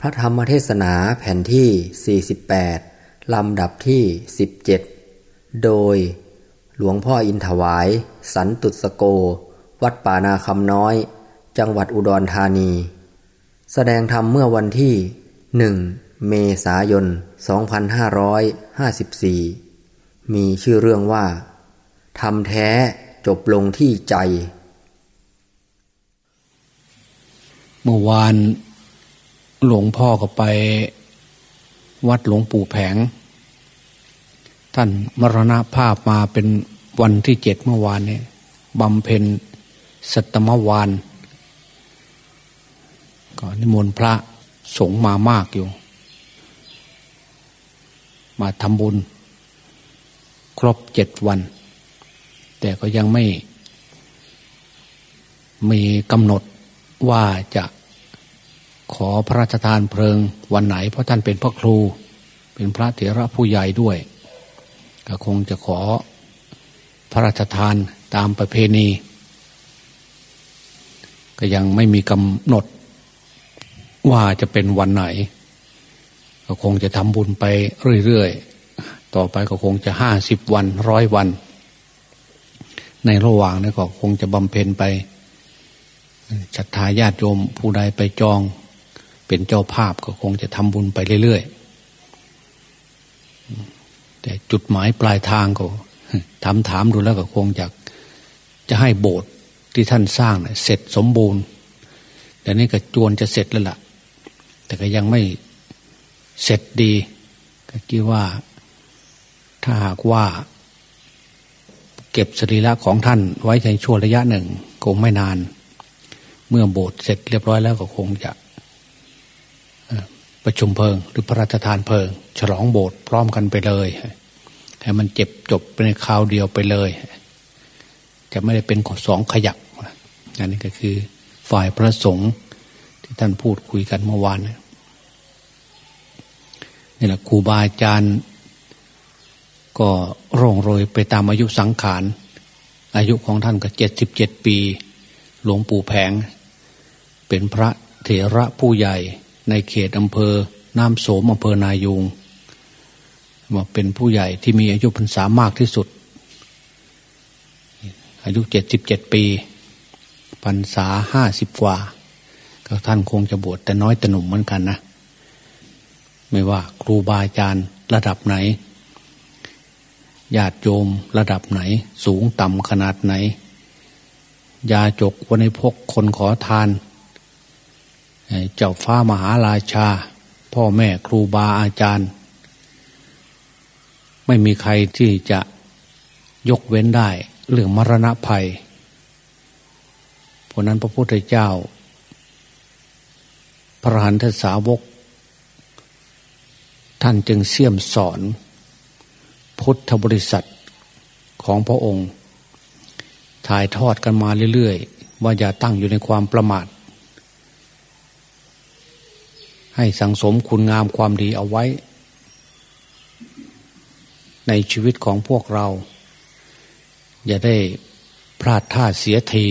พระธรรมเทศนาแผ่นที่ 48 ลำดับที่ 17 โดยหลวงพ่ออินถวาย สันตุสโก วัดป่านาคำน้อย จังหวัดอุดรธานี แสดงธรรมเมื่อวันที่ 1 เมษายน 2554 มีชื่อเรื่องว่าทำแท้จบลงที่ใจ เมื่อวาน หลวงพ่อก็ไปวัดหลวงปู่แผง ท่านมรณภาพมาเป็นวันที่เจ็ดเมื่อวานนี้บำเพ็ญสัตมวานก็นิมนต์พระสงฆ์มามากอยู่ มาทำบุญ ครบเจ็ดวัน แต่ก็ยังไม่ มีกำหนดว่าจะ ขอพระราชทานเพลิงวันไหน เพราะท่านเป็นพระครู เป็นพระเถระผู้ใหญ่ด้วยก็คงจะขอพระราชทานตามประเพณี ก็ยังไม่มีกำหนดว่าจะเป็นวันไหน ก็คงจะทำบุญไปเรื่อยๆ ต่อไปก็คงจะห้าสิบวันร้อยวัน ในระหว่างนี้ก็คงจะบำเพ็ญไปศรัทธาญาติโยมผู้ใดไปจอง เป็นเจ้าภาพก็คงจะทำบุญไปเรื่อยๆ แต่จุดหมายปลายทางก็ถามถามดูแล้วก็คงจะจะให้โบสถ์ที่ท่านสร้างเสร็จสมบูรณ์ แต่นี้ก็จวนจะเสร็จแล้วล่ะ แต่ก็ยังไม่เสร็จดี ก็คิดว่าถ้าหากว่า เก็บสรีระของท่านไว้ในช่วงระยะหนึ่งคงไม่นาน เมื่อโบสถ์เสร็จเรียบร้อยแล้วก็คงจะ ประชุมเพลิง หรือพระราชทานเพลิง ฉลองโบสถ์พร้อมกันไปเลยให้มันเจ็บจบในคราวเดียวไปเลย จะไม่ได้เป็นสองขยักอันนี้ก็คือฝ่ายพระสงฆ์ที่ท่านพูดคุยกันเมื่อวานนี่แหละครูบาอาจารย์ก็ร่องโรยไปตามอายุสังขาร อายุของท่านก็เจ็ดสิบเจ็ดปี หลวงปู่แผง เป็นพระเถระผู้ใหญ่ ในเขตอำเภอน้ำโสมอำเภอนายูงว่าเป็นผู้ใหญ่ที่มีอายุพรรษามากที่สุด อายุเจ็ดสิบเจ็ดปีพรรษาห้าสิบกว่า ก็ท่านคงจะบวชแต่น้อยแต่หนุ่มเหมือนกันนะ ไม่ว่าครูบาอาจารย์ระดับไหนญาติโยมระดับไหน สูงต่ำขนาดไหน ยาจกวันในพกคนขอทาน เจ้าฟ้ามหาราชา พ่อแม่ครูบาอาจารย์ ไม่มีใครที่จะยกเว้นได้เรื่องมรณะภัย เพราะนั้นพระพุทธเจ้า พระหันทสาวก ท่านจึงเสี่ยมสอน พุทธบริษัทของพระองค์ ถ่ายทอดกันมาเรื่อย ๆ ว่าอย่าตั้งอยู่ในความประมาท ให้สังสมคุณงามความดีเอาไว้ ในชีวิตของพวกเรา อย่าได้พลาดท่าเสียที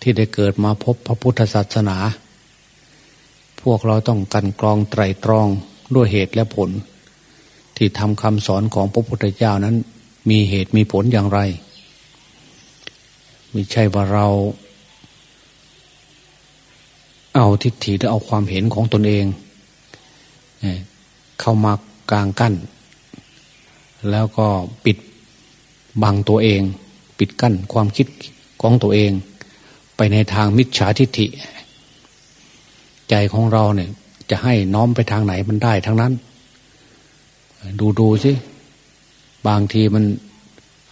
ที่ได้เกิดมาพบพระพุทธศาสนา พวกเราต้องกันกรองไตรตรองด้วยเหตุและผล ที่ทำคำสอนของพระพุทธเจ้านั้น มีเหตุมีผลอย่างไร ไม่ใช่ว่าเรา เอาทิฏฐิหรือเอาความเห็นของตนเองเข้ามากลางกั้น แล้วก็ปิดบังตัวเอง ปิดกั้นความคิดของตัวเอง ไปในทางมิจฉาทิฏฐิ ใจของเราเนี่ย จะให้น้อมไปทางไหนมันได้ทั้งนั้น ดูดูสิบางทีมัน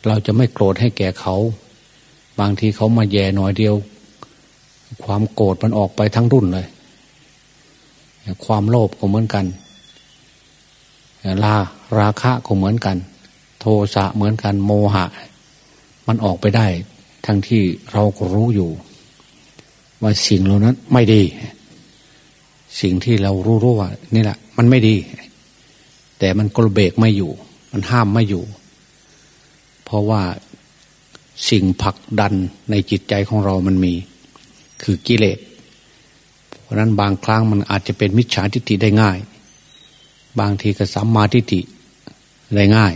เราจะไม่โกรธให้แก่เขา บางทีเขามาแย่หน่อยเดียว ความโกรธมันออกไปทั้งรุ่นเลย ความโลภก็เหมือนกันลาราคะก็เหมือนกัน โทสะเหมือนกันโมหะ มันออกไปได้ ทั้งที่เราก็รู้อยู่ ว่าสิ่งเหล่านั้นไม่ดี สิ่งที่เรารู้รู้ว่านี่แหละ มันไม่ดี แต่มันกลเบกไม่อยู่ มันห้ามไม่อยู่ เพราะว่าสิ่งผลักดันในจิตใจของเรามันมี คือกิเลส เพราะนั้นบางครั้งมันอาจจะเป็นมิจฉาทิฏฐิได้ง่าย บางทีก็สัมมาทิฏฐิได้ง่าย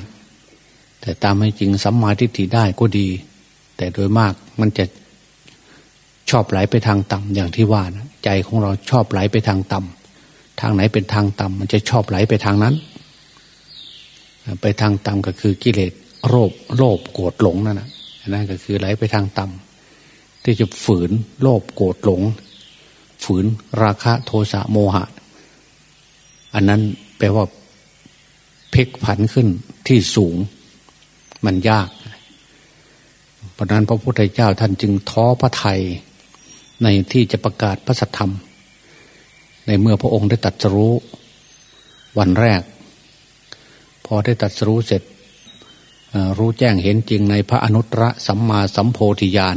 แต่ตามให้จริงสัมมาทิฏฐิได้ก็ดี แต่โดยมากมันจะชอบไหลไปทางต่ำอย่างที่ว่านะใจของเราชอบไหลไปทางต่ำทางไหนเป็นทางต่ำมันจะชอบไหลไปทางนั้น ไปทางต่ำก็คือกิเลสโรคโลภโกรธหลงนั่นนะนั่นก็คือไหลไปทางต่ำ ที่จะฝืนโลภโกรธหลง ฝืนราคะโทสะโมหะ อันนั้นแปลว่าเพกผันขึ้นที่สูงมันยากเพราะนั้นพระพุทธเจ้าท่านจึงท้อพระไทยในที่จะประกาศพระสัทธรรม ในเมื่อพระองค์ได้ตัดสรู้วันแรก พอได้ตัดสรู้เสร็จรู้แจ้งเห็นจริงในพระอนุตตรสัมมาสัมโพธิญาณ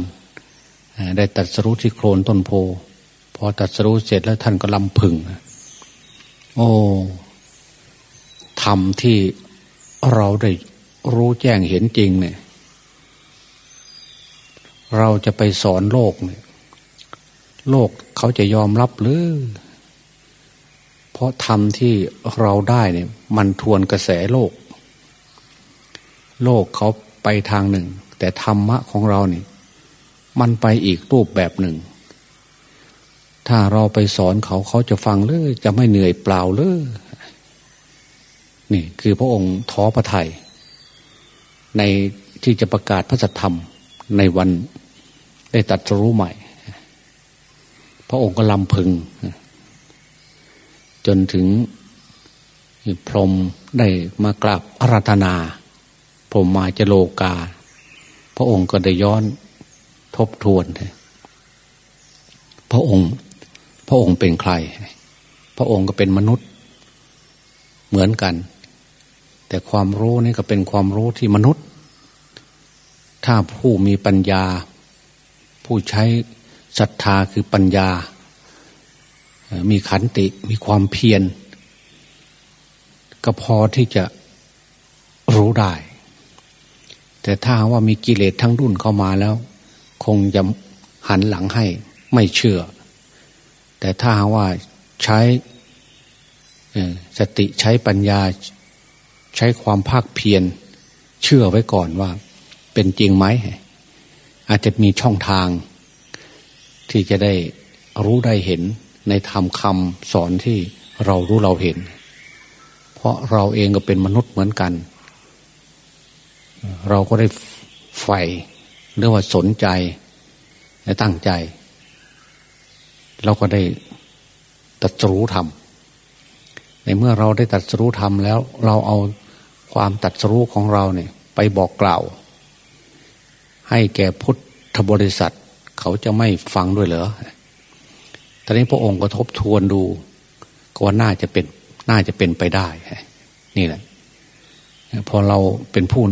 ได้ตัดสรู้ที่โคลนต้นโพพอตัดสรู้เสร็จแล้วท่านก็ลำพึง โอ้ธรรมที่เราได้รู้แจ้งเห็นจริงเนี่ย เราจะไปสอนโลกเนี่ย โลกเขาจะยอมรับหรือ เพราะธรรมที่เราได้เนี่ย มันทวนกระแสโลก โลกเขาไปทางหนึ่ง แต่ธรรมะของเราเนี่ย มันไปอีกรูปแบบหนึ่ง ถ้าเราไปสอนเขาเขาจะฟังหรือจะไม่เหนื่อยเปล่าหรือนี่คือพระองค์ท้อพระไทย ในที่จะประกาศพระสัทธรรมในวันได้ตัดรู้ใหม่ พระองค์ก็ลำพึง จนถึงพรมได้มากราบอาราธนาพรมมาจโลกา พระองค์ก็ได้ย้อน ทบทวนพระองค์ พระองค์เป็นใคร พระองค์ก็เป็นมนุษย์เหมือนกัน แต่ความรู้นี่ก็เป็นความรู้ที่มนุษย์ ถ้าผู้มีปัญญา ผู้ใช้ศรัทธาคือปัญญา มีขันติมีความเพียรก็พอที่จะรู้ได้ แต่ถ้าว่ามีกิเลสทั้งรุ่นเข้ามาแล้ว คงจะหันหลังให้ไม่เชื่อ แต่ถ้าว่าใช้สติใช้ปัญญาใช้ความภาคเพียรเชื่อไว้ก่อนว่า เป็นจริงไหมอาจจะมีช่องทาง ที่จะได้รู้ได้เห็นในธรรมคำสอนที่เรารู้เราเห็น เพราะเราเองก็เป็นมนุษย์เหมือนกัน เราก็ได้ใฝ่ หรือว่าสนใจและตั้งใจ เราก็ได้ตัดสู้ธรรมในเมื่อเราได้ตัดสู้ธรรมแล้ว เราเอาความตัดสู้ของเราเนี่ย ไปบอกกล่าว ให้แก่พุทธบริษัท เขาจะไม่ฟังด้วยเหรอตอนนี้พระองค์ก็ทบทวนดู ก็ว่าน่าจะเป็นน่าจะเป็นไปได้ นี่แหละพอเราเป็นผู้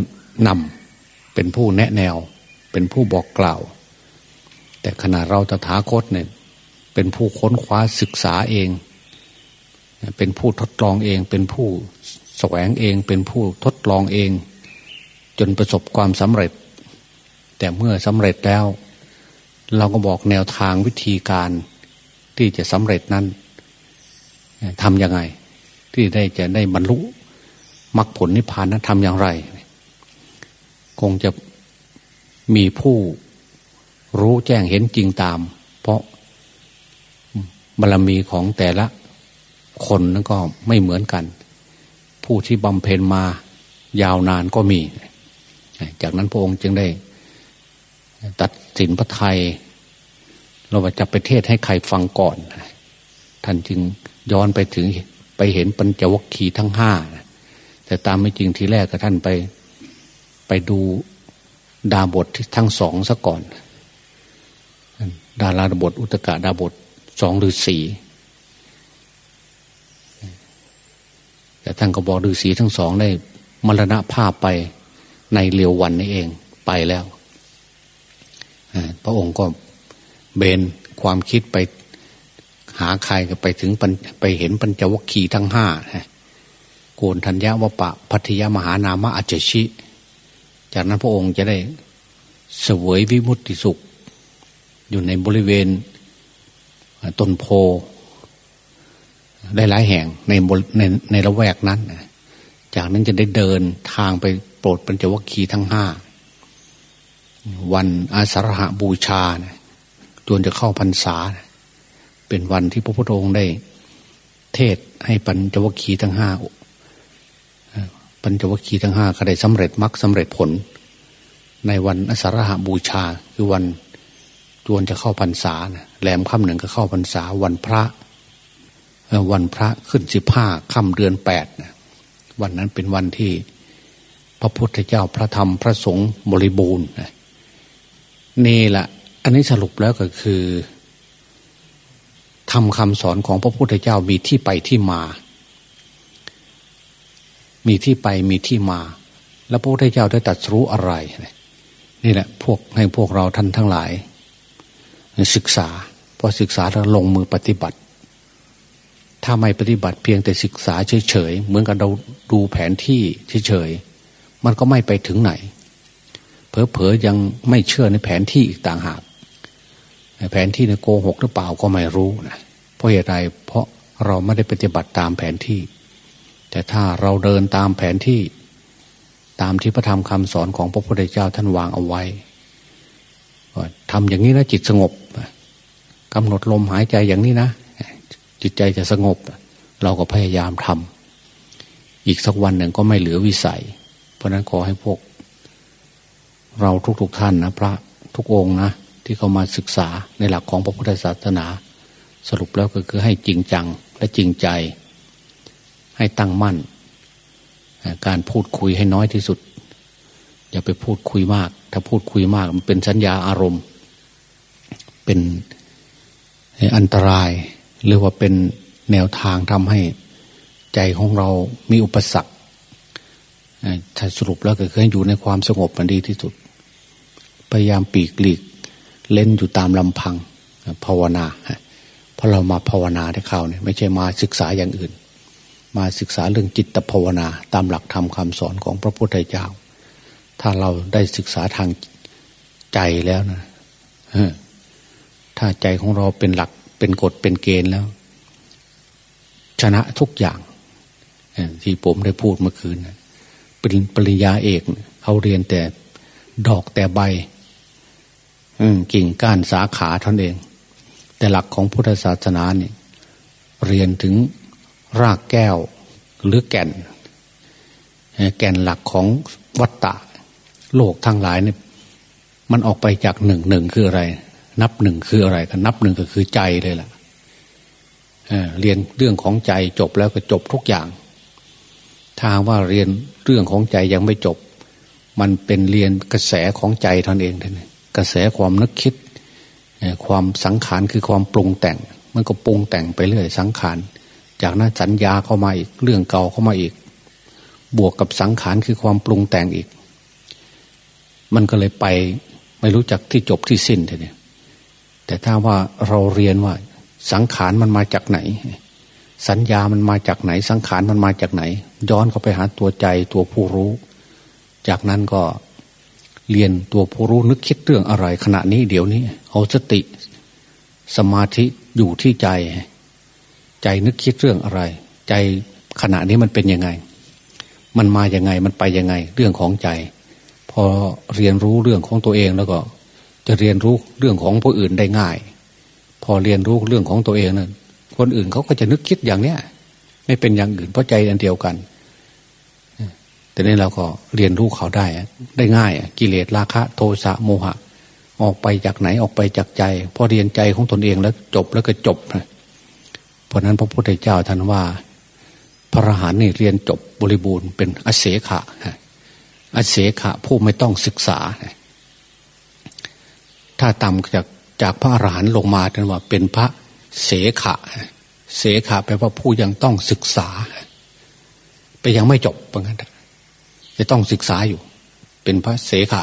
นำเป็นผู้แนะแนว เป็นผู้บอกกล่าว แต่ขณะเราตถาคตเนี่ยเป็นผู้ค้นคว้าศึกษาเอง เป็นผู้ทดลองเอง เป็นผู้แสวงเอง เป็นผู้ทดลองเอง จนประสบความสำเร็จ แต่เมื่อสำเร็จแล้ว เราก็บอกแนวทางวิธีการที่จะสำเร็จนั้นทำยังไง ที่ได้จะได้บรรลุมรรคผลนิพพานนั้นทำอย่างไร คงจะ มีผู้รู้แจ้งเห็นจริงตาม เพราะบารรมีของแต่ละคนนั้นก็ไม่เหมือนกัน ผู้ที่บำเพ็ญมายาวนานก็มี จากนั้นพระองค์จึงได้ ตัดสินพระไทย เราว่าจะไปเทศให้ใครฟังก่อน ท่านจึงย้อนไปถึงไปเห็นปัญจวัคคีย์ทั้งห้าแต่ตามไม่จริงทีแรกก็ท่านไปไปดู ดาบททั้งสองซะก่อน ดาราบทอุตกะดาบทสองหรือสี่แต่ท่านก็บอกฤาษีทั้งสองได้มรณะภาพไปในเร็ววันนี้เองไปแล้วพระองค์ก็เบนความคิดไปหาใครก็ไปถึงไปเห็นปัญจวัคคีย์ทั้งห้าโกนธัญญาวปะพัทยมหานามะอัจฉิ จากนั้นพระองค์จะได้เสวยวิมุตติสุข อยู่ในบริเวณต้นโพได้หลายแห่งในในในละแวกนั้น จากนั้นจะได้เดินทางไปโปรดปัญจวัคคีย์ทั้งห้า วันอาสาฬหบูชาจนจะเข้าพรรษา เป็นวันที่พระพุทธองค์ได้ เทศให้ปัญจวัคคีย์ทั้งห้า ปัญจวัคคีย์ทั้งห้าก็ได้สำเร็จมรรคสาเร็จผล ในวันอสารหบูชาคือวันจวนจะเข้าพรรษาแหลมค่ำหนึ่งก็เข้าพรรษาวันพระวันพระขึ้นสิบห้าค่ำเดือนแปดวันนั้นเป็นวันที่พระพุทธเจ้าพระธรรมพระสงฆ์บริบูรณ์นี่แหละอันนี้สรุปแล้วก็คือทำคำสอนของพระพุทธเจ้ามีที่ไปที่มา มีที่ไปมีที่มา แล้วพระพุทธเจ้าได้ตัดรู้อะไรนี่แหละพวกให้พวกเราท่านทั้งหลาย ศึกษาพอศึกษาแล้วลงมือปฏิบัติ ถ้าไม่ปฏิบัติเพียงแต่ศึกษาเฉยๆเหมือนกับเราดูแผนที่เฉยๆมันก็ไม่ไปถึงไหนเผลอๆยังไม่เชื่อในแผนที่อีกต่างหากแผนที่ในโกหกหรือเปล่าก็ไม่รู้นะเพราะเหตุใดเพราะเราไม่ได้ปฏิบัติตามแผนที่ แต่ถ้าเราเดินตามแผนที่ตามที่พระธรรมคำสอนของพระพุทธเจ้าท่านวางเอาไว้ทำอย่างนี้นะจิตสงบกำหนดลมหายใจอย่างนี้นะ จิตใจจะสงบ เราก็พยายามทำอีกสักวันหนึ่งก็ไม่เหลือวิสัย เพราะนั้นขอให้พวก เราทุกๆทท่านนะพระทุกองนะที่เขามาศึกษาในหลักของพระพุทธศาสนา สรุปแล้วก็คือให้จริงจังและจริงใจ ให้ตั้งมั่น การพูดคุยให้น้อยที่สุด อย่าไปพูดคุยมาก ถ้าพูดคุยมากมันเป็นสัญญาอารมณ์ เป็นอันตราย หรือว่าเป็นแนวทางทำให้ใจของเรามีอุปสรรคถ้าสรุปแล้วก็คืออยู่ในความสงบมันดีที่สุด พยายามปีกหลีก เล่นอยู่ตามลำพังภาวนาเพราะเรามาภาวนาที่เขาเนี่ยไม่ใช่มาศึกษาอย่างอื่น มาศึกษาเรื่องจิตภาวนา ตามหลักธรรมคาสอนของพระพุทธเจ้า ถ้าเราได้ศึกษาทางใจแล้วนะถ้าใจของเราเป็นหลักเป็นกฎเป็นเกณฑ์แล้ว ชนะทุกอย่างที่ผมได้พูดเมื่อคืนเป็นปริญญาเอกเขาเรียนแต่ดอกแต่ใบกิ่งก้านสาขาท่านเอง แต่หลักของพุทธศาสนาเนี่ยเรียนถึง รากแก้วหรือแก่น แก่นหลักของวัตตะ โลกทั้งหลายเนี่ยมันออกไปจากหนึ่งหนึ่งคืออะไร นับหนึ่งคืออะไรกันนับหนึ่งก็คือใจเลยล่ะเเรียนเรื่องของใจจบแล้วก็จบทุกอย่าง ถ้าว่าเรียนเรื่องของใจยังไม่จบ มันเป็นเรียนกระแสของใจท่านเองท่านกระแสความนึกคิด ความสังขารคือความปรุงแต่ง มันก็ปรุงแต่งไปเรื่อยสังขาร จากนั้นสัญญาเข้ามาอีกเรื่องเก่าเข้ามาอีก บวกกับสังขารคือความปรุงแต่งอีก มันก็เลยไปไม่รู้จักที่จบที่สิ้นทีนี้แต่ถ้าว่าเราเรียนว่า สังขารมันมาจากไหน สัญญามันมาจากไหน สังขารมันมาจากไหน ย้อนเข้าไปหาตัวใจตัวผู้รู้ จากนั้นก็เรียนตัวผู้รู้นึกคิดเรื่องอะไร ขณะนี้เดี๋ยวนี้เอาสติ สมาธิอยู่ที่ใจ ใจนึกคิดเรื่องอะไร ใจขณะนี้มันเป็นยังไง มันมาอย่างไงมันไปยังไง เรื่องของใจ พอเรียนรู้เรื่องของตัวเองแล้วก็ จะเรียนรู้เรื่องของผู้อื่นได้ง่าย พอเรียนรู้เรื่องของตัวเองนะั้นคนอื่นเขาก็จะนึกคิดอย่างเนี้ยไม่เป็นอย่างอื่นเพราะใจอันเดียวกันแต่นี้เราก็เรียนรู้เขาได้ ได้ง่ายกิเลสราคะ โทสะโมหะ ออกไปจากไหนออกไปจากใจ พอเรียนใจของตนเองแล้วจบแล้วก็จบ เพราะนั้นพระพุทธเจ้าท่านว่า พระอรหันต์นี่เรียนจบบริบูรณ์เป็นอเสขะอเสขะผู้ไม่ต้องศึกษา ถ้าต่ำจากจากพระอรหันต์ลงมาท่านว่าเป็นพระเสขะ เสขะแปลว่าผู้ยังต้องศึกษา ไปยังไม่จบเหมือนกันจะต้องศึกษาอยู่ เป็นพระเสขะ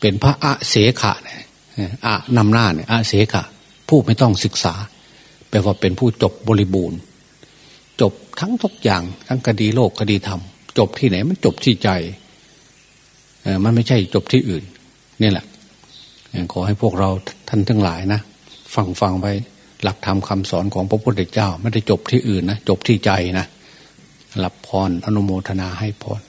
เป็นพระอะเสขะอะนำหน้าเนี่ยอะเสขะ ผู้ไม่ต้องศึกษา ลว่าเป็นผู้จบบริบูรณ์ จบทั้งทุกอย่าง ทั้งคดีโลกคดีธรรม จบที่ไหนมันจบที่ใจมันไม่ใช่จบที่อื่น นี่แหละขอให้พวกเราท่านทั้งหลายนะฟังฟังไปหลักธรรมคาสอนของพระพุทธเจ้า ไม่ได้จบที่อื่นนะจบที่ใจนะรับพรอนุโมทนาให้พร